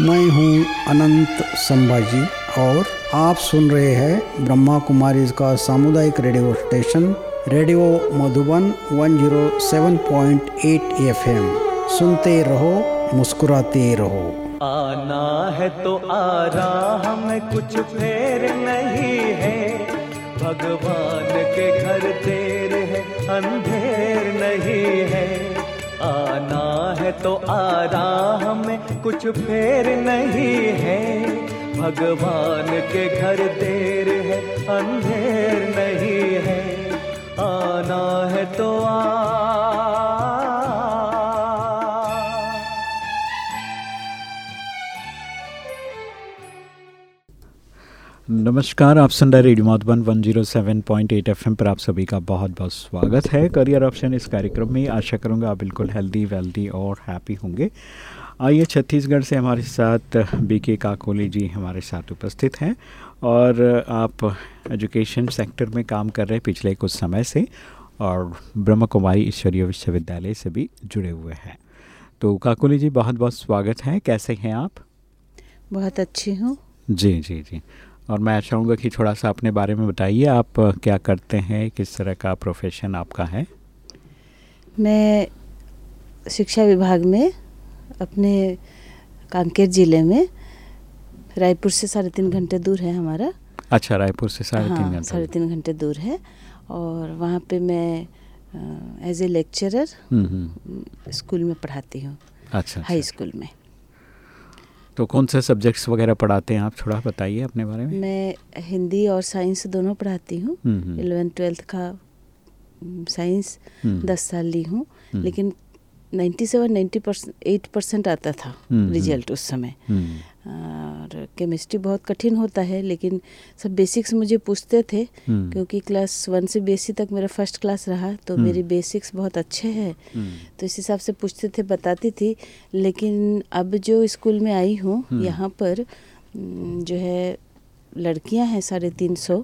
मैं हूँ अनंत संभाजी और आप सुन रहे हैं ब्रह्मा कुमारी का सामुदायिक radio station, radio Madhuban 107.8 FM. सुनते रहो, मुस्कुराते रहो। आना है तो आ रहा हमें कुछ फेर नहीं है। भगवान के घर देर है, अंधेर नहीं है। आना है तो आ रहा हमें कुछ फेर नहीं है। भगवान के घर देर है, अंधेर नहीं है। आना है तो आ नमस्कार आप सुन रहे रेडियो मधुबन 107.8 एफएम पर आप सभी का बहुत बहुत स्वागत है। करियर ऑप्शन इस कार्यक्रम में आशा करूँगा आप बिल्कुल हेल्दी वेल्दी और हैप्पी होंगे। आइए छत्तीसगढ़ से हमारे साथ बीके काकोली जी हमारे साथ उपस्थित हैं और आप एजुकेशन सेक्टर में काम कर रहे हैं पिछले कुछ समय से और ब्रह्म कुमारी ईश्वरीय विश्वविद्यालय से भी जुड़े हुए हैं। तो काकोली जी बहुत बहुत स्वागत है। कैसे हैं आप? बहुत अच्छी हूँ। जी जी जी। और मैं चाहूँगा कि थोड़ा सा अपने बारे में बताइए आप क्या करते हैं? किस तरह का प्रोफेशन आपका है? मैं शिक्षा विभाग में अपने कांकेर ज़िले में रायपुर से साढ़े तीन घंटे दूर है हमारा। अच्छा रायपुर से साढ़े तीन हाँ घंटे साढ़े तीन घंटे दूर है। और वहाँ पे मैं एज ए लेक्चरर स्कूल में पढ़ाती हूँ। अच्छा हाई अच्छा। स्कूल में। तो कौन से सब्जेक्ट्स वगैरह पढ़ाते हैं? आप थोड़ा बताइए अपने बारे में। मैं हिंदी और साइंस दोनों पढ़ाती हूँ। हम्म, हम्म, इलेवन ट्वेल्थ का साइंस हम्म, दस साल ली हूँ। लेकिन ninety seven ninety percent eight percent आता था रिज़ल्ट उस समय। और केमिस्ट्री बहुत कठिन होता है लेकिन सब बेसिक्स मुझे पूछते थे हम्म, क्योंकि क्लास वन से बेसी तक मेरा फ़र्स्ट क्लास रहा तो हम्म। मेरे बेसिक्स बहुत अच्छे हैं हम्म, तो इस हिसाब से पूछते थे बताती थी लेकिन अब जो स्कूल में आई हूँ। यहाँ पर जो है लड़कियाँ हैं साढ़े तीन सौ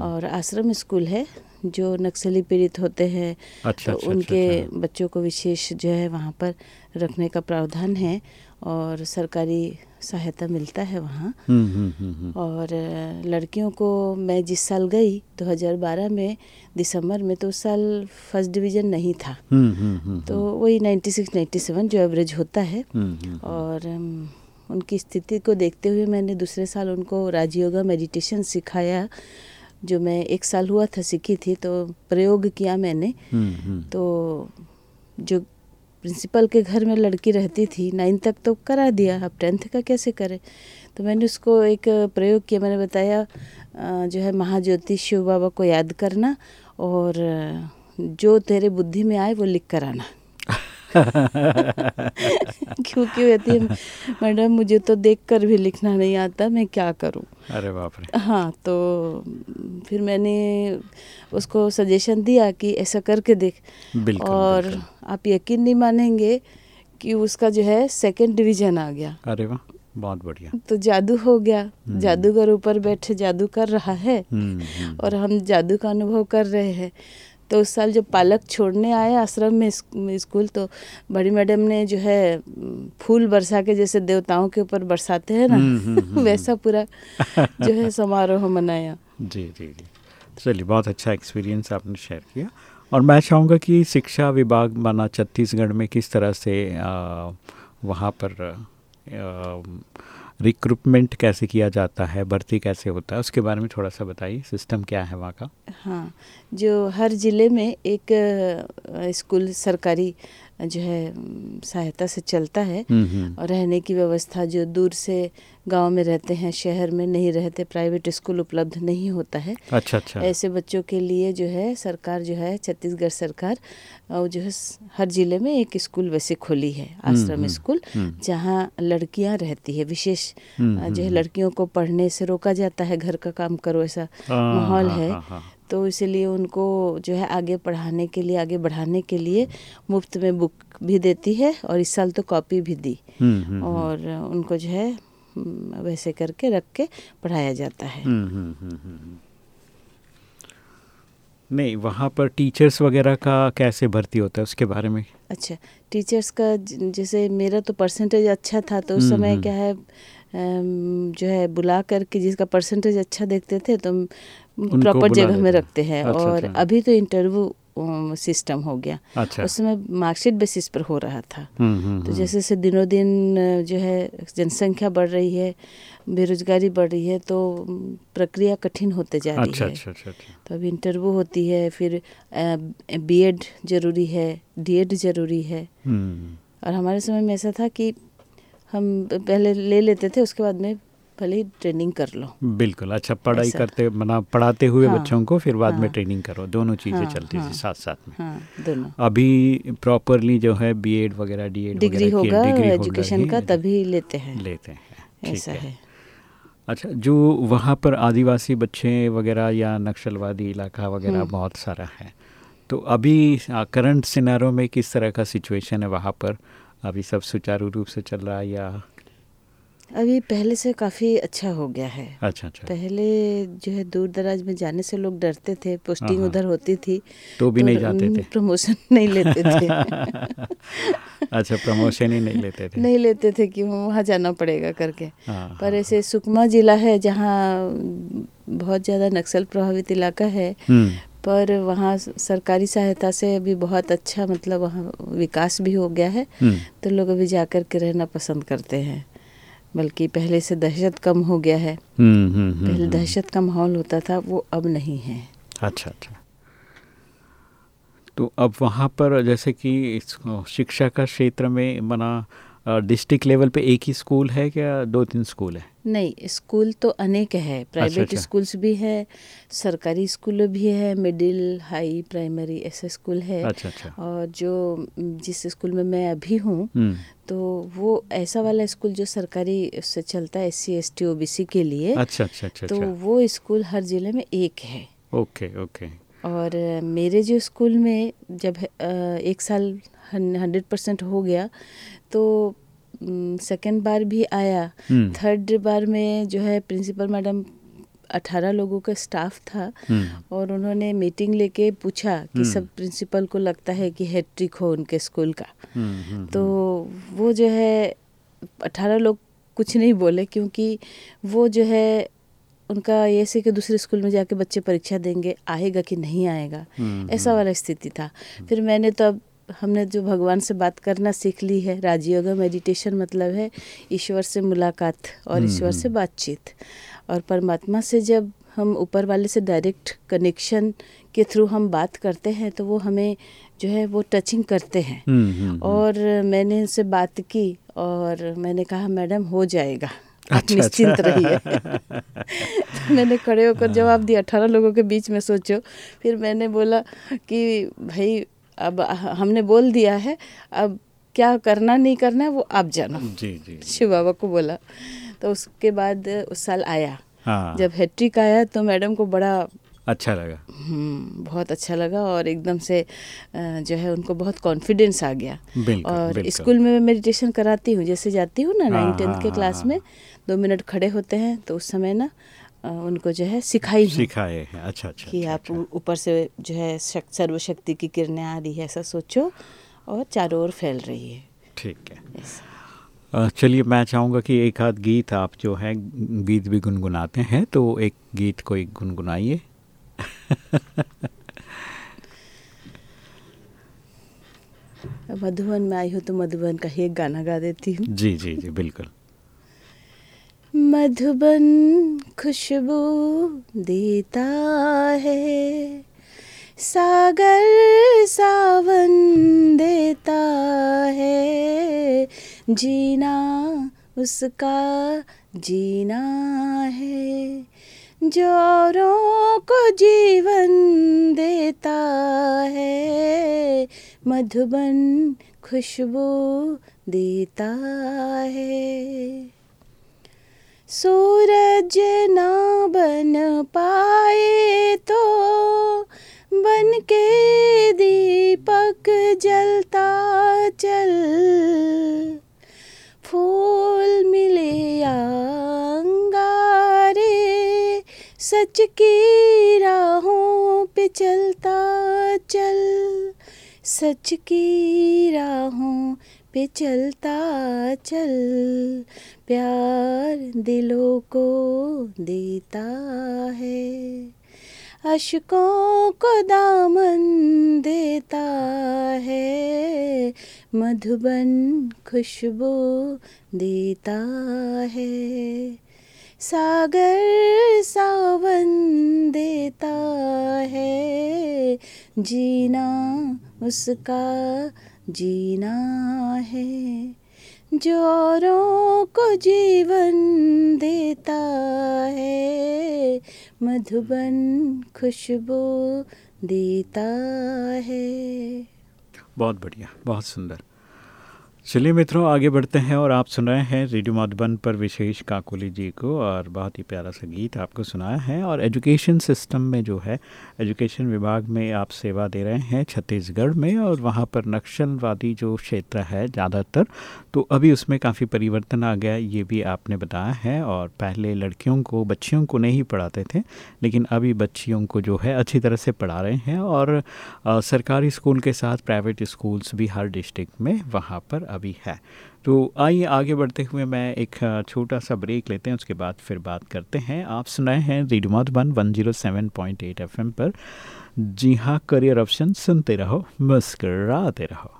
और आश्रम स्कूल है जो नक्सली पीड़ित होते हैं अच्छा तो अच्छा उनके अच्छा, अच्छा। बच्चों को विशेष जो है वहाँ पर रखने का प्रावधान है और सरकारी सहायता मिलता है वहाँ। हम्म, हम्म, हम्म, और लड़कियों को मैं जिस साल गई 2012 में दिसंबर में तो उस साल फ़र्स्ट डिवीज़न नहीं था। तो वही 96 97 जो एवरेज होता है। और उनकी स्थिति को देखते हुए मैंने दूसरे साल उनको राजयोगा मेडिटेशन सिखाया जो मैं एक साल हुआ था सीखी थी तो प्रयोग किया मैंने। तो जो प्रिंसिपल के घर में लड़की रहती थी नाइन्थ तक तो करा दिया अब टेंथ का कैसे करें? तो मैंने उसको एक प्रयोग किया मैंने बताया जो है महाज्योति शिव बाबा को याद करना और जो तेरे बुद्धि में आए वो लिख कर आना। क्योंकि कहती है मैडम मुझे तो देख कर भी लिखना नहीं आता मैं क्या करूँ? अरे बाप रे। हाँ तो फिर मैंने उसको सजेशन दिया कि ऐसा करके देख बिल्कुल और बिल्कुल। आप यकीन नहीं मानेंगे कि उसका जो है सेकंड डिवीज़न आ गया। अरे वाह बहुत बढ़िया। तो जादू हो गया। जादूगर ऊपर बैठे जादू कर रहा है हम्म, हम्म, और हम जादू का अनुभव कर रहे हैं। तो उस साल जब पालक छोड़ने आए आश्रम में स्कूल तो बड़ी मैडम ने जो है फूल बरसा के जैसे देवताओं के ऊपर बरसाते हैं हम्म, हम्म, हम्म, ना वैसा पूरा जो है समारोह मनाया। जी जी जी। चलिए बहुत अच्छा एक्सपीरियंस आपने शेयर किया। और मैं चाहूँगा कि शिक्षा विभाग माना छत्तीसगढ़ में किस तरह से वहाँ पर रिक्रूटमेंट कैसे किया जाता है, भर्ती कैसे होता है, उसके बारे में थोड़ा सा बताइए सिस्टम क्या है वहाँ का? हाँ जो हर ज़िले में एक स्कूल सरकारी जो है सहायता से चलता है। हम्म, हम्म, और रहने की व्यवस्था जो दूर से गाँव में रहते हैं शहर में नहीं रहते प्राइवेट स्कूल उपलब्ध नहीं होता है। अच्छा अच्छा। ऐसे बच्चों के लिए जो है सरकार जो है छत्तीसगढ़ सरकार जो है हर ज़िले में एक स्कूल वैसे खोली है आश्रम हम्म, स्कूल हम्म, जहाँ लड़कियाँ रहती है विशेष जो है लड़कियों को पढ़ने से रोका जाता है घर का काम करो ऐसा हाँ, माहौल है। हाँ, हाँ, तो इसीलिए उनको जो है आगे पढ़ाने के लिए आगे बढ़ाने के लिए मुफ़्त में बुक भी देती है और इस साल तो कॉपी भी दी हम्म, हम्म, और उनको जो है हम्म, वैसे करके रख के पढ़ाया जाता है हम्म, हम्म, हम्म, हम्म, हम्म। नहीं वहाँ पर टीचर्स वगैरह का कैसे भर्ती होता है उसके बारे में अच्छा टीचर्स का जैसे मेरा तो परसेंटेज अच्छा था तो उस हम्म, समय हम्म। क्या है जो है बुला करके जिसका परसेंटेज अच्छा देखते थे तो प्रॉपर जगह में रखते हैं अच्छा, और अच्छा। अभी तो इंटरव्यू सिस्टम हो गया। अच्छा। उस समय मार्कशीट बेसिस पर हो रहा था। हम्म, हम्म, तो हम्म। जैसे जैसे दिनों दिन जो है जनसंख्या बढ़ रही है बेरोजगारी बढ़ रही है तो प्रक्रिया कठिन होते जा रही अच्छा है। अच्छा अच्छा अच्छा। तो अभी इंटरव्यू होती है फिर बीएड ज़रूरी है डीएड ज़रूरी है। और हमारे समय में ऐसा था कि हम पहले ले लेते थे उसके बाद में ही ट्रेनिंग कर लो। बिल्कुल अच्छा पढ़ाई करते मना पढ़ाते हुए हाँ, बच्चों को फिर बाद हाँ, में। ट्रेनिंग करो दोनों चीज़ें हाँ, चलती हाँ। थी साथ साथ में। हाँ दोनों। अभी प्रॉपरली जो है बीएड वगैरह डीएड डिग्री होगा एजुकेशन का तभी लेते हैं। लेते हैं ऐसा है। है। अच्छा जो वहाँ पर आदिवासी बच्चे वगैरह या नक्सलवादी इलाका वगैरह हम्म। बहुत सारा है तो अभी करंट सिनारों में किस तरह का सिचुएशन है वहाँ पर? अभी सब सुचारू रूप से चल रहा है या अभी पहले से काफ़ी अच्छा हो गया है। अच्छा अच्छा। पहले जो है दूर दराज में जाने से लोग डरते थे पोस्टिंग हाँ, उधर होती थी तो भी नहीं जाते थे। प्रमोशन नहीं लेते थे। अच्छा प्रमोशन ही नहीं लेते थे। नहीं लेते थे कि वहाँ जाना पड़ेगा करके। हाँ, पर हाँ, ऐसे सुकमा जिला है जहाँ बहुत ज़्यादा नक्सल प्रभावित इलाका है हम्म, पर वहाँ सरकारी सहायता से अभी बहुत अच्छा मतलब वहाँ विकास भी हो गया है। हम्म, तो लोग अभी जा कर के रहना पसंद करते हैं। बल्कि पहले से दहशत कम हो गया है। हम्म, हम्म, हम्म, पहले। दहशत का माहौल होता था वो अब नहीं है। अच्छा अच्छा। तो अब वहाँ पर जैसे कि शिक्षा का क्षेत्र में मना डिस्ट्रिक्ट लेवल पे एक ही स्कूल है क्या? दो तीन स्कूल है? नहीं स्कूल तो अनेक है। प्राइवेट अच्छा। स्कूल्स भी है सरकारी स्कूल भी है मिडिल हाई प्राइमरी ऐसे स्कूल है। अच्छा अच्छा। और जो जिस स्कूल में मैं अभी हूँ हम्म, तो वो ऐसा वाला स्कूल जो सरकारी से चलता है S C S T O B C के लिए अच्छा अच्छा अच्छा तो अच्छा। वो स्कूल हर ज़िले में एक है। Okay okay. और मेरे जो स्कूल में जब एक साल हंड्रेड परसेंट हो गया तो सेकेंड बार भी आया। हम्म, थर्ड बार में जो है प्रिंसिपल मैडम अठारह लोगों का स्टाफ था हम्म, और उन्होंने मीटिंग लेके पूछा कि हम्म। सब प्रिंसिपल को लगता है कि हैट्रिक हो उनके स्कूल का। हम्म, हम्म, तो वो जो है अठारह लोग कुछ नहीं बोले क्योंकि वो जो है उनका ये से कि दूसरे स्कूल में जाके बच्चे परीक्षा देंगे आएगा कि नहीं आएगा? हम्म, ऐसा वाला स्थिति था। फिर मैंने तो अब हमने जो भगवान से बात करना सीख ली है राजयोग मेडिटेशन मतलब है ईश्वर से मुलाकात और हम्म, ईश्वर से हम्म। बातचीत और परमात्मा से जब हम ऊपर वाले से डायरेक्ट कनेक्शन के थ्रू हम बात करते हैं तो वो हमें जो है वो टचिंग करते हैं हम्म। और मैंने उनसे बात की और मैंने कहा मैडम हो जाएगा आप अच्छा, निश्चिंत अच्छा। रहिए तो मैंने खड़े होकर जवाब दिया अठारह लोगों के बीच में सोचो फिर मैंने बोला कि भाई अब हमने बोल दिया है अब क्या करना नहीं करना है वो आप जानो जी जी। शिव बाबा को बोला तो उसके बाद उस साल आया हाँ जब हैट्रिक आया तो मैडम को बड़ा अच्छा लगा हम्म, बहुत अच्छा लगा और एकदम से जो है उनको बहुत कॉन्फिडेंस आ गया बिल्कुल और बिल्कुल। स्कूल में मैं मेडिटेशन कराती हूँ जैसे जाती हूँ ना नाइन हाँ, टेंथ के हाँ, क्लास हाँ। में दो मिनट खड़े होते हैं तो उस समय ना उनको जो है सिखाई हूँ। सिखाए हैं। अच्छा अच्छा कि अच्छा, आप अच्छा। ऊपर से जो है शक- सर्वशक्ति की किरणें आ रही है ऐसा सोचो और चारों ओर फैल रही है। ठीक है। चलिए मैं चाहूँगा कि एक आध गीत आप जो है गीत भी गुनगुनाते हैं तो एक गीत कोई गुनगुनाइए। मधुबन में आई हूँ तो मधुबन का ही एक गाना गा देती हूँ। जी जी जी बिल्कुल। मधुबन खुशबू देता है। सागर सावन देता है। जीना उसका जीना है। जो औरों को जीवन देता है। मधुबन खुशबू देता है। सूरज ना बन पाए तो बन के दीपक जलता चल। फूल मिले अंगारे, सच की राहों पे चलता सच की राहों पे चलता चल, प्यार दिलों को देता है। अशकों को दामन देता है, मधुबन खुशबू देता है। सागर सावन देता है। जीना उसका जीना है। जोरों को जीवन देता है। मधुबन खुशबू देता है। बहुत बढ़िया, बहुत सुंदर। चलिए मित्रों, आगे बढ़ते हैं और आप सुन रहे हैं रेडियो मधुबन पर विशेष काकुली जी को और बहुत ही प्यारा सा गीत आपको सुनाया है और एजुकेशन सिस्टम में जो है, एजुकेशन विभाग में आप सेवा दे रहे हैं छत्तीसगढ़ में और वहाँ पर नक्सलवादी जो क्षेत्र है ज़्यादातर तो अभी उसमें काफ़ी परिवर्तन आ गया, ये भी आपने बताया है और पहले लड़कियों को, बच्चियों को नहीं पढ़ाते थे, लेकिन अभी बच्चियों को जो है अच्छी तरह से पढ़ा रहे हैं और सरकारी स्कूल के साथ प्राइवेट स्कूल्स भी हर डिस्ट्रिक्ट में वहाँ पर अभी है। तो आइए आगे बढ़ते हुए मैं एक छोटा सा ब्रेक लेते हैं, उसके बाद फिर बात करते हैं। आप सुनाए हैं radio Madhuban one zero seven point eight F पर। जी हाँ करियर ऑप्शन सुनते रहो, मुस्कराते रहो।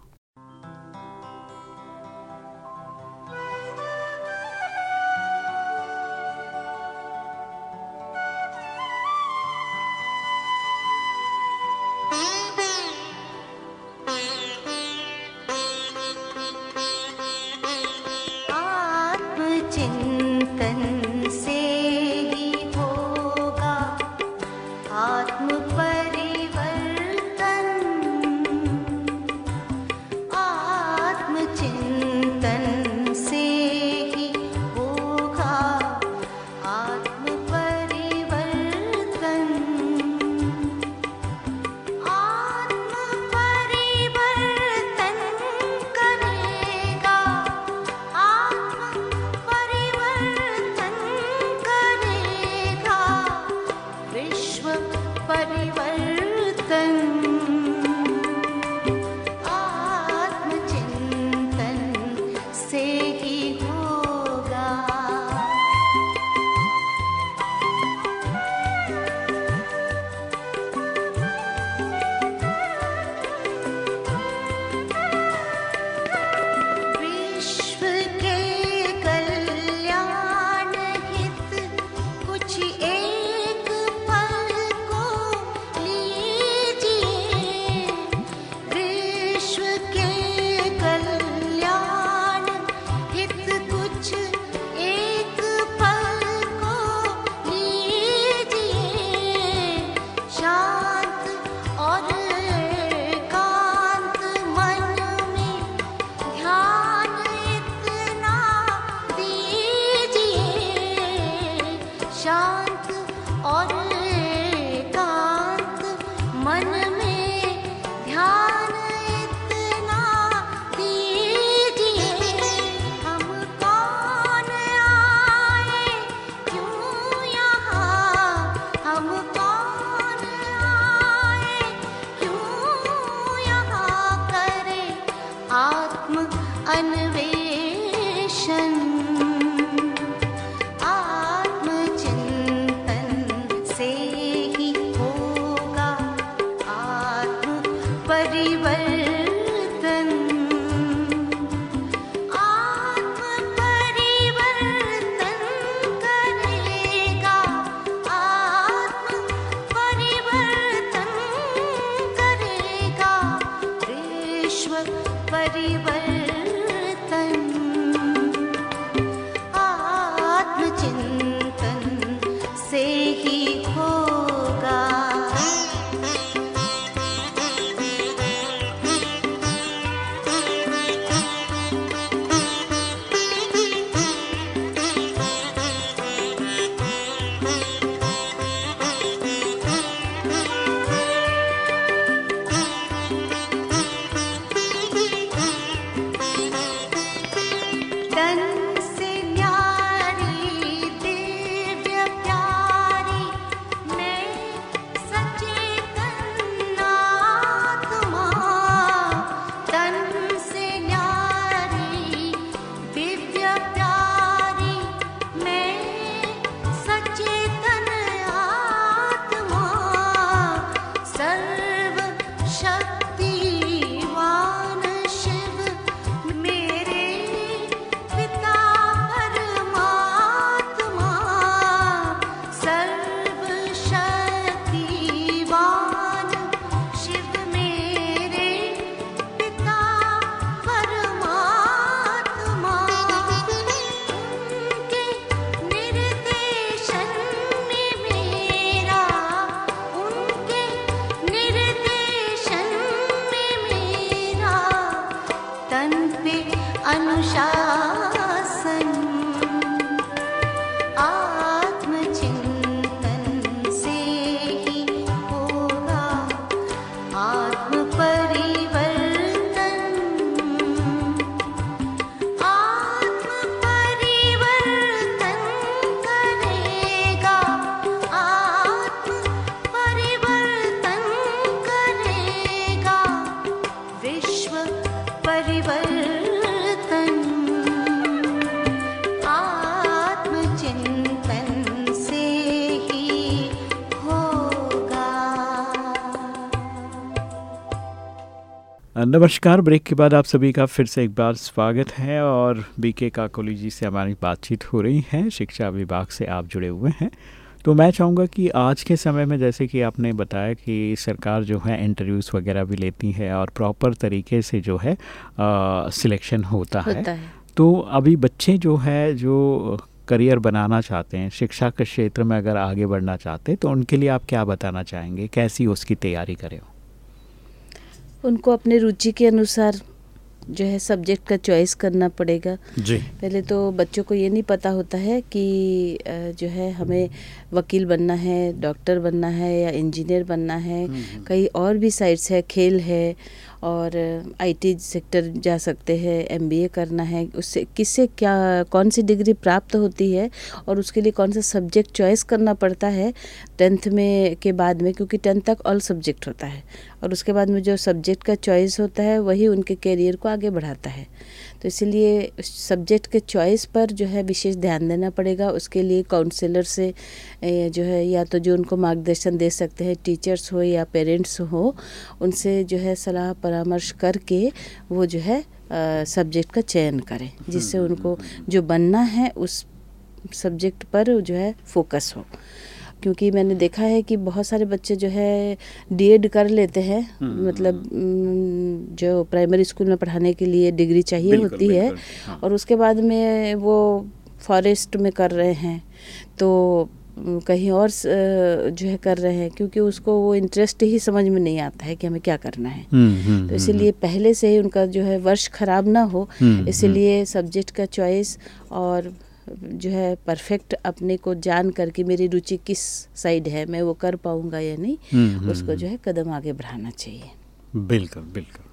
परिवर्तन नमस्कार। ब्रेक के बाद आप सभी का फिर से एक बार स्वागत है और बीके काकोली जी से हमारी बातचीत हो रही है शिक्षा विभाग से आप जुड़े हुए हैं। तो मैं चाहूँगा कि आज के समय में जैसे कि आपने बताया कि सरकार जो है इंटरव्यूज़ वगैरह भी लेती है और प्रॉपर तरीके से जो है सिलेक्शन होता, होता है, है। तो अभी बच्चे जो है जो करियर बनाना चाहते हैं शिक्षा के क्षेत्र में अगर आगे बढ़ना चाहते हैं तो उनके लिए आप क्या बताना चाहेंगे? कैसी उसकी तैयारी करें? उनको अपने रुचि के अनुसार जो है सब्जेक्ट का चॉइस करना पड़ेगा। जी। पहले तो बच्चों को ये नहीं पता होता है कि जो है हमें वकील बनना है डॉक्टर बनना है या इंजीनियर बनना है। हम्म, हम्म। कई और भी साइड्स है खेल है और आईटी सेक्टर जा सकते हैं एमबीए करना है, उससे किससे क्या, कौन सी डिग्री प्राप्त होती है और उसके लिए कौन सा सब्जेक्ट चॉइस करना पड़ता है टेंथ में के बाद में, क्योंकि टेंथ तक ऑल सब्जेक्ट होता है। और उसके बाद में जो सब्जेक्ट का चॉइस होता है, वही उनके करियर को आगे बढ़ाता है। तो इसीलिए सब्जेक्ट के चॉइस पर जो है विशेष ध्यान देना पड़ेगा उसके लिए काउंसलर से जो है या तो जो उनको मार्गदर्शन दे सकते हैं टीचर्स हो या पेरेंट्स हो उनसे जो है सलाह परामर्श करके वो जो है सब्जेक्ट का चयन करें जिससे हम्म, उनको हम्म, हम्म। जो बनना है उस सब्जेक्ट पर जो है फोकस हो क्योंकि मैंने देखा है कि बहुत सारे बच्चे जो है डीएड कर लेते हैं। हम्म, मतलब हम्म। जो प्राइमरी स्कूल में पढ़ाने के लिए डिग्री चाहिए होती है हाँ। और उसके बाद में वो फॉरेस्ट में कर रहे हैं। तो कहीं और जो है कर रहे हैं क्योंकि उसको वो इंटरेस्ट ही समझ में नहीं आता है कि हमें क्या करना है। हम्म, तो इसीलिए पहले से ही उनका जो है वर्ष खराब ना हो इसीलिए सब्जेक्ट का चॉइस और जो है परफेक्ट अपने को जान करके मेरी रुचि किस साइड है मैं वो कर पाऊँगा या नहीं हम्म, हम्म, उसको जो है कदम आगे बढ़ाना चाहिए। बिल्कुल बिल्कुल।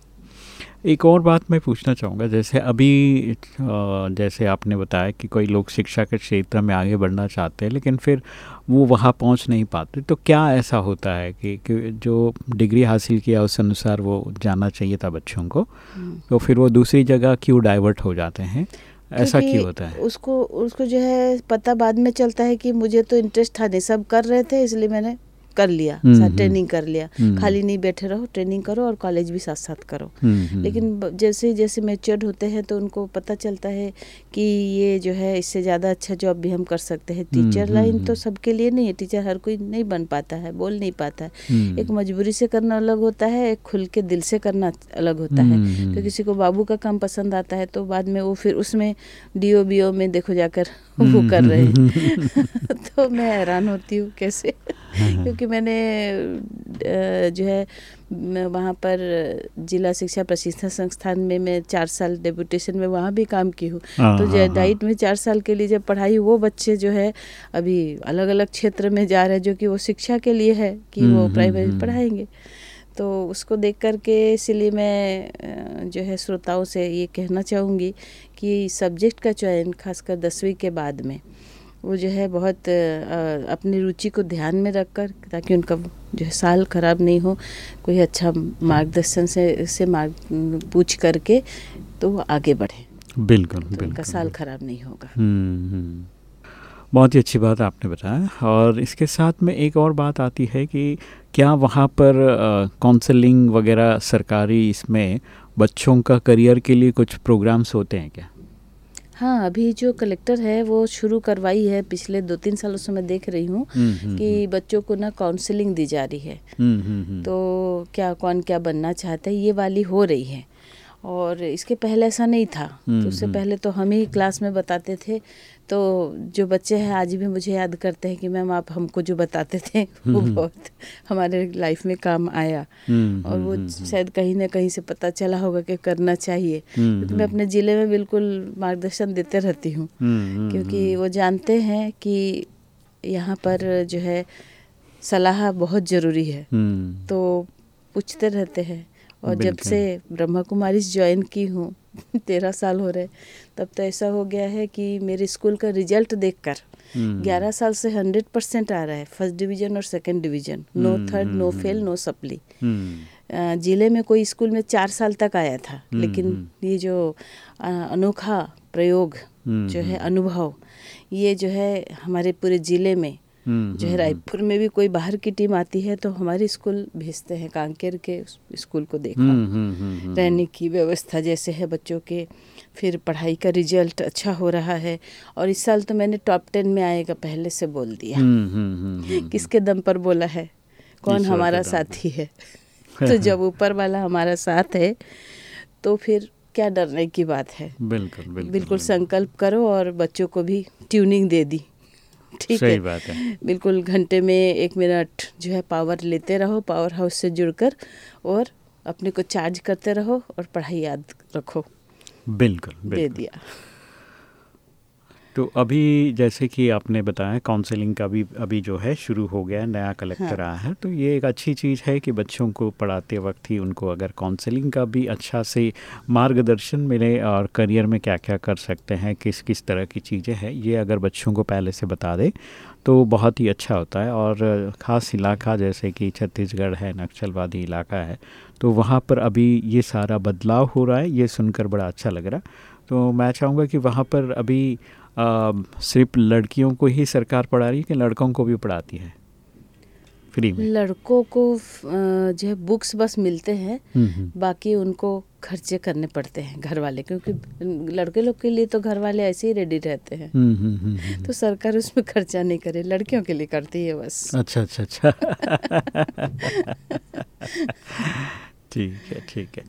एक और बात मैं पूछना चाहूँगा जैसे अभी जैसे आपने बताया कि कोई लोग शिक्षा के क्षेत्र में आगे बढ़ना चाहते हैं लेकिन फिर वो वहाँ पहुँच नहीं पाते तो क्या ऐसा होता है कि, कि जो डिग्री हासिल किया उस अनुसार वो जाना चाहिए था बच्चों को हम्म। तो फिर वो दूसरी जगह क्यों डाइवर्ट हो जाते हैं? ऐसा क्यों होता है? उसको उसको जो है पता बाद में चलता है कि मुझे तो इंटरेस्ट था नहीं। सब कर रहे थे इसलिए मैंने कर लिया हम्म, साथ ट्रेनिंग हम्म। कर लिया। हम्म। खाली नहीं बैठे रहो ट्रेनिंग करो और कॉलेज भी साथ साथ करो। लेकिन जैसे जैसे मेच्योर्ड होते हैं तो उनको पता चलता है कि ये जो है इससे ज़्यादा अच्छा जॉब भी हम कर सकते हैं। टीचर लाइन तो सबके लिए नहीं है। टीचर हर कोई नहीं बन पाता है बोल नहीं पाता है। एक मजबूरी से करना अलग होता है एक खुल के दिल से करना अलग होता है। तो किसी को बाबू का काम पसंद आता है तो बाद में वो फिर उसमें डी ओ में देखो जाकर वो कर रहे हैं। तो मैं हैरान होती हूँ कैसे? क्योंकि मैंने जो है वहाँ पर जिला शिक्षा प्रशिक्षण संस्थान में मैं चार साल डेपुटेशन में वहाँ भी काम की हूँ हाँ, तो जो डाइट हाँ, हाँ। में चार साल के लिए जब पढ़ाई वो बच्चे जो है अभी अलग अलग क्षेत्र में जा रहे हैं जो कि वो शिक्षा के लिए है कि वो हम्म, हम्म, हम्म। पढ़ाएँगे तो उसको देख कर के इसलिए मैं जो है श्रोताओं से ये कहना चाहूँगी कि सब्जेक्ट का चयन खासकर दसवीं के बाद में वो जो है बहुत अपनी रुचि को ध्यान में रख कर ताकि उनका जो है साल ख़राब नहीं हो कोई अच्छा मार्गदर्शन से से मार्ग पूछ करके तो वो आगे बढ़े। बिल्कुल तो बिल्कुल। उनका साल खराब नहीं होगा। हम्म, हम्म। बहुत ही अच्छी बात आपने बताया। और इसके साथ में एक और बात आती है कि क्या वहाँ पर काउंसलिंग वगैरह सरकारी इसमें बच्चों का करियर के लिए कुछ प्रोग्राम्स होते हैं क्या? हाँ अभी जो कलेक्टर है वो शुरू करवाई है पिछले दो तीन सालों से मैं देख रही हूँ कि हुँ. कि बच्चों को ना काउंसलिंग दी जा रही है हुँ, हुँ. हम्म। तो क्या कौन क्या बनना चाहता है ये वाली हो रही है और इसके पहले ऐसा नहीं था। हम्म, तो उससे हम्म। पहले तो हम ही क्लास में बताते थे। तो जो बच्चे हैं आज भी मुझे याद करते हैं कि मैम आप हमको जो बताते थे वो हम्म। बहुत हमारे लाइफ में काम आया। हम्म, और वो हम्म, हम्म, शायद कहीं ना कहीं से पता चला होगा कि करना चाहिए। हम्म, क्योंकि मैं अपने ज़िले में बिल्कुल मार्गदर्शन देते रहती हूँ। हम्म, हम्म, क्योंकि वो जानते हैं कि यहाँ पर जो है सलाह बहुत ज़रूरी है। हम्म, तो पूछते रहते हैं। और जब से ब्रह्मा कुमारी ज्वाइन की हूँ तेरह साल हो रहे तब तो ऐसा हो गया है कि मेरे स्कूल का रिज़ल्ट देखकर हम्म, ग्यारह साल से हंड्रेड परसेंट आ रहा है फ़र्स्ट डिवीज़न और second division no third no fail no supply ज़िले में कोई स्कूल में चार साल तक आया था हम्म, लेकिन हम्म। ये जो अनोखा प्रयोग जो है। अनुभव ये जो है हमारे पूरे ज़िले में जो है हम्म, रायपुर में भी कोई बाहर की टीम आती है तो हमारे स्कूल भेजते हैं कांकेर के स्कूल को देखा। हम्म, हम्म, हम्म, हम्म, रहने की व्यवस्था जैसे है बच्चों के फिर पढ़ाई का रिज़ल्ट अच्छा हो रहा है और इस साल तो मैंने टॉप टेन में आएगा पहले से बोल दिया। हम्म, हम्म, हम्म, हम्म, किसके दम पर बोला है? कौन हमारा साथी है? तो जब ऊपर वाला हमारा साथ है तो फिर क्या डरने की बात है? बिल्कुल बिल्कुल बिल्कुल। संकल्प करो और बच्चों को भी ट्यूनिंग दे दी। ठीक सही है। बात है। बिल्कुल घंटे में एक मिनट जो है पावर लेते रहो पावर हाउस से जुड़कर और अपने को चार्ज करते रहो और पढ़ाई याद रखो। बिल्कुल दे दिया। तो अभी जैसे कि आपने बताया काउंसलिंग का भी अभी जो है शुरू हो गया है नया कलेक्टर हाँ। आया है। तो ये एक अच्छी चीज़ है कि बच्चों को पढ़ाते वक्त ही उनको अगर काउंसलिंग का भी अच्छा से मार्गदर्शन मिले और करियर में क्या क्या कर सकते हैं किस किस तरह की चीज़ें हैं ये अगर बच्चों को पहले से बता दे तो बहुत ही अच्छा होता है। और ख़ास इलाका जैसे कि छत्तीसगढ़ है नक्सलवादी इलाका है तो वहाँ पर अभी ये सारा बदलाव हो रहा है ये सुनकर बड़ा अच्छा लग रहा। तो मैं चाहूँगा कि वहाँ पर अभी सिर्फ़ लड़कियों को ही सरकार पढ़ा रही है कि लड़कों को भी पढ़ाती है? फ्री में। लड़कों को जो है बुक्स बस मिलते हैं हम्म, हम्म, बाकी उनको खर्चे करने पड़ते हैं घर वाले क्योंकि लड़के लोग के लिए तो घर वाले ऐसे ही रेडी रहते हैं। हम्म। तो सरकार उसमें खर्चा नहीं करे लड़कियों के लिए करती है बस। अच्छा अच्छा अच्छा। ठीक है ठीक है।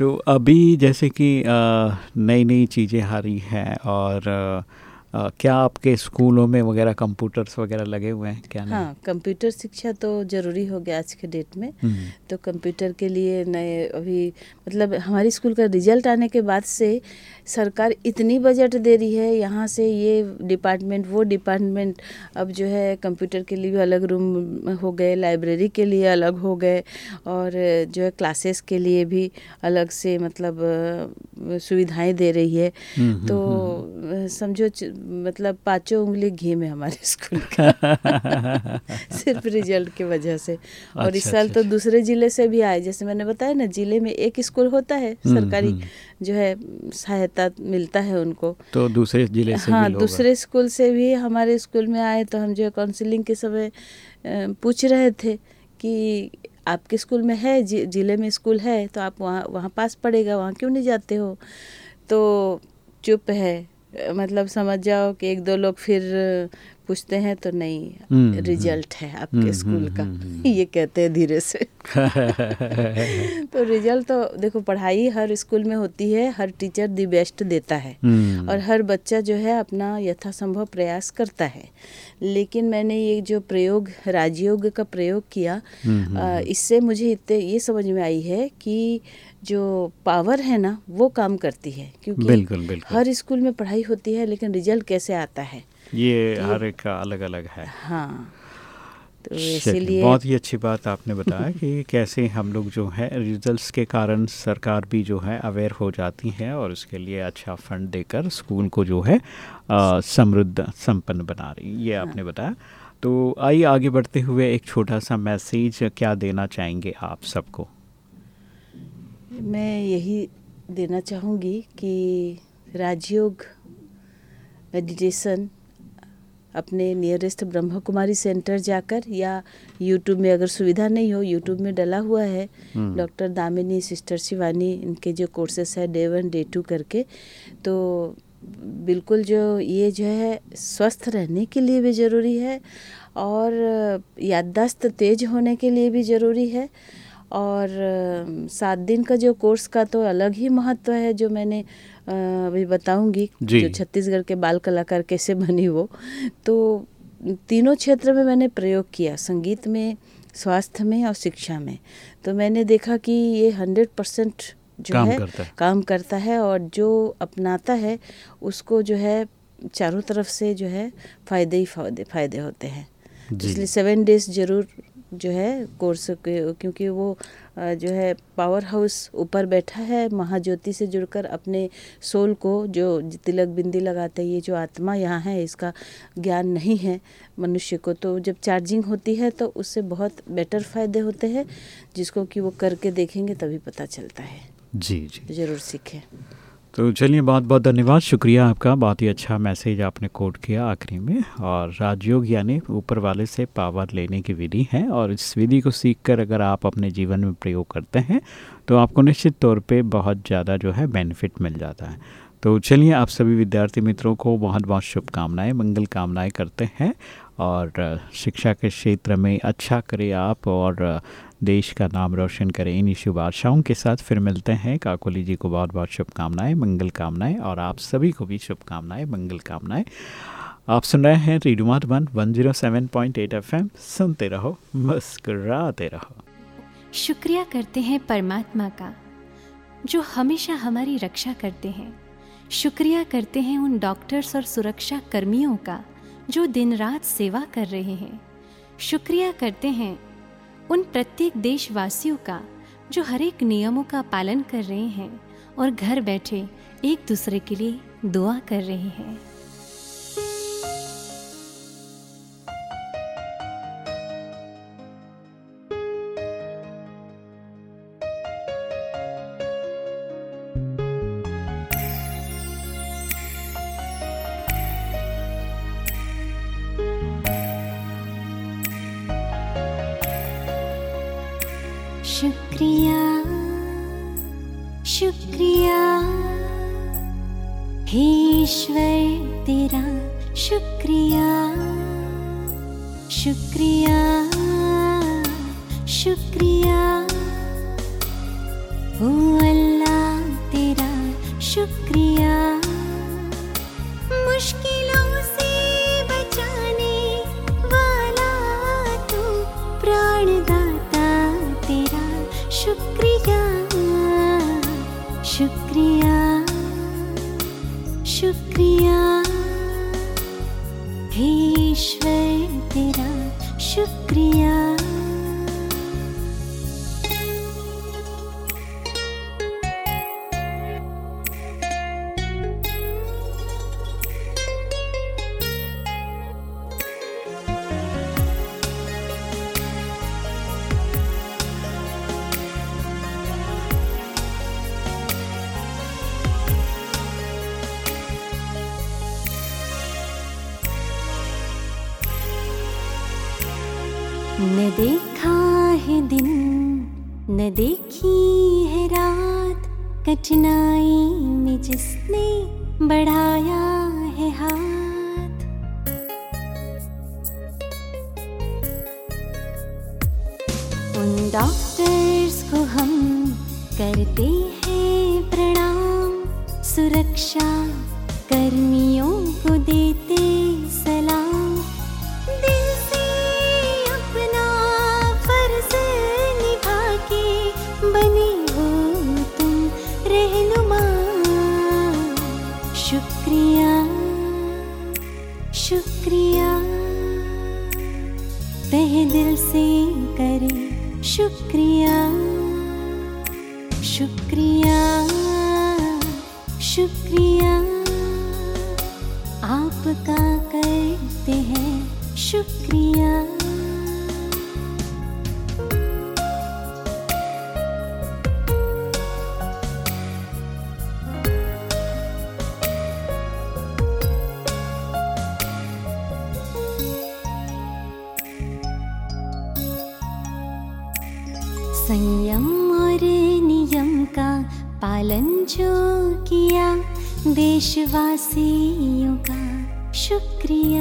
तो अभी जैसे कि नई नई चीज़ें आ रही हैं और क्या आपके स्कूलों में वगैरह कंप्यूटर्स वगैरह लगे हुए हैं? क्या हाँ कंप्यूटर शिक्षा तो ज़रूरी हो गया आज के डेट में। हम्म, तो कंप्यूटर के लिए नए अभी मतलब हमारे स्कूल का रिज़ल्ट आने के बाद से सरकार इतनी बजट दे रही है यहाँ से ये डिपार्टमेंट वो डिपार्टमेंट अब जो है कंप्यूटर के लिए भी अलग रूम हो गए लाइब्रेरी के लिए अलग हो गए और जो है क्लासेस के लिए भी अलग से मतलब सुविधाएँ दे रही है। हम्म, हम्म, तो समझो मतलब पाँचों उंगली घी में हमारे स्कूल का। सिर्फ़ रिज़ल्ट की वजह से। और इस अच्छा, साल अच्छा, तो दूसरे ज़िले से भी आए। जैसे मैंने बताया ना ज़िले में एक स्कूल होता है हम्म, सरकारी हम्म। जो है सहायता मिलता है उनको। तो दूसरे ज़िले से हाँ दूसरे स्कूल से भी हमारे स्कूल में आए तो हम जो है काउंसिलिंग के समय पूछ रहे थे कि आपके स्कूल में है ज़िले में स्कूल है तो आप वहाँ वहाँ पास पड़ेगा वहाँ क्यों नहीं जाते हो? तो चुप है। मतलब समझ जाओ कि एक दो लोग फिर पूछते हैं तो हम्म, नहीं हम्म। रिज़ल्ट है हम्म, आपके स्कूल हम्म, का। हम्म, हम्म। ये कहते हैं धीरे से। तो रिज़ल्ट तो देखो पढ़ाई हर स्कूल में होती है हर टीचर दी बेस्ट देता है। हम्म, और हर बच्चा जो है अपना यथासंभव प्रयास करता है। लेकिन मैंने ये जो प्रयोग राजयोग का प्रयोग किया हम्म, इससे मुझे इतने ये समझ में आई है कि जो पावर है ना वो काम करती है। क्योंकि बिल्कुल बिल्कुल। हर स्कूल में पढ़ाई होती है लेकिन रिज़ल्ट कैसे आता है? ये हर एक का अलग अलग है। हाँ तो इसीलिए बहुत ही अच्छी बात आपने बताया कि कैसे हम लोग जो है रिजल्ट्स के कारण सरकार भी जो है अवेयर हो जाती है और उसके लिए अच्छा फंड देकर स्कूल को जो है समृद्ध संपन्न बना रही ये हाँ। आपने बताया। तो आइए आगे बढ़ते हुए एक छोटा सा मैसेज क्या देना चाहेंगे आप सबको? मैं यही देना चाहूँगी कि राजयोग मेडिटेशन अपने नियरेस्ट ब्रह्मा कुमारी सेंटर जाकर या यूट्यूब में अगर सुविधा नहीं हो यूट्यूब में डला हुआ है हम्म। डॉक्टर दामिनी सिस्टर शिवानी इनके जो कोर्सेस है डे वन डे टू करके तो बिल्कुल जो ये जो है स्वस्थ रहने के लिए भी ज़रूरी है और याददाश्त तेज होने के लिए भी ज़रूरी है और सात दिन का जो कोर्स का तो अलग ही महत्व है जो मैंने अभी बताऊँगी जो। छत्तीसगढ़ के बाल कलाकार कैसे बनी वो। तो तीनों क्षेत्र में मैंने प्रयोग किया संगीत में स्वास्थ्य में और शिक्षा में। तो मैंने देखा कि ये हंड्रेड परसेंट जो काम है करता है। काम करता है और जो अपनाता है उसको जो है चारों तरफ़ से जो है फ़ायदे ही फ़ायदे फ़ायदे होते हैं। इसलिए सेवन डेज़ ज़रूर जो है कोर्स के- क्योंकि वो जो है पावर हाउस ऊपर बैठा है महाज्योति से जुड़कर अपने सोल को जो तिलक बिंदी लगाते हैं ये जो आत्मा यहाँ है इसका ज्ञान नहीं है मनुष्य को। तो जब चार्जिंग होती है तो उससे बहुत बेटर फ़ायदे होते हैं जिसको कि वो करके देखेंगे तभी पता चलता है। जी जी। तो ज़रूर सीखें। तो चलिए, बहुत बहुत धन्यवाद। शुक्रिया आपका, बहुत ही अच्छा मैसेज आपने कोट किया आखिरी में। और राजयोग यानी ऊपर वाले से पावर लेने की विधि है और इस विधि को सीखकर अगर आप अपने जीवन में प्रयोग करते हैं तो आपको निश्चित तौर पे बहुत ज़्यादा जो है बेनिफिट मिल जाता है। तो चलिए, आप सभी विद्यार्थी मित्रों को बहुत बहुत शुभकामनाएँ, मंगल कामनाएँ करते हैं। और शिक्षा के क्षेत्र में अच्छा करें आप और देश का नाम रोशन करें इन शुभ आशाओं के साथ। फिर मिलते हैं काकोली जी को बहुत बहुत शुभकामनाएँ, मंगल कामनाएँ और आप सभी को भी शुभकामनाएँ, मंगल कामनाएँ। आप सुन रहे हैं रेडियो माधुबन 107.8 एफएम। सुनते रहो, मुस्कुराते रहो। शुक्रिया करते हैं परमात्मा का, जो हमेशा हमारी रक्षा करते हैं। शुक्रिया करते हैं उन डॉक्टर्स और सुरक्षा कर्मियों का, जो दिन रात सेवा कर रहे हैं। शुक्रिया करते हैं उन प्रत्येक देशवासियों का, जो हरेक नियमों का पालन कर रहे हैं और घर बैठे एक दूसरे के लिए दुआ कर रहे हैं। शुक्रिया शुक्रिया। ओ अल्लाह तेरा शुक्रिया। मुश्किलों न देखा है दिन, न देखी है रात। कठिनाई में जिसने बढ़ाया है हाथ। उन डॉक्टर्स को हम करते हैं प्रणाम। सुरक्षा कर्मियों को देते वासियों का शुक्रिया।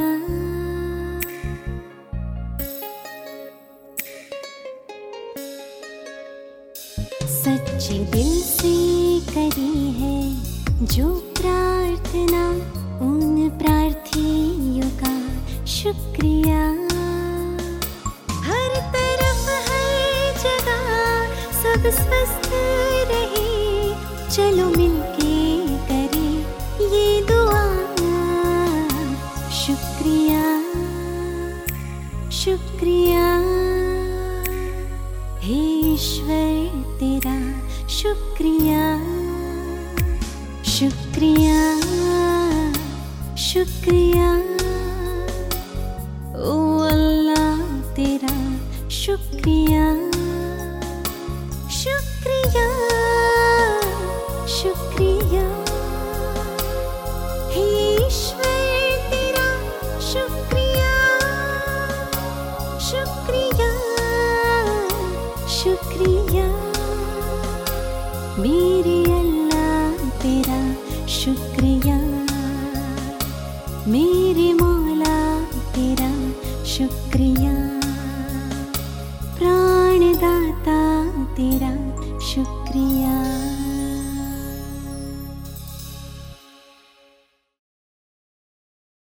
शुक्रिया शुक्रिया। हे ईश्वर तेरा शुक्रिया शुक्रिया शुक्रिया। ओ अल्लाह तेरा शुक्रिया।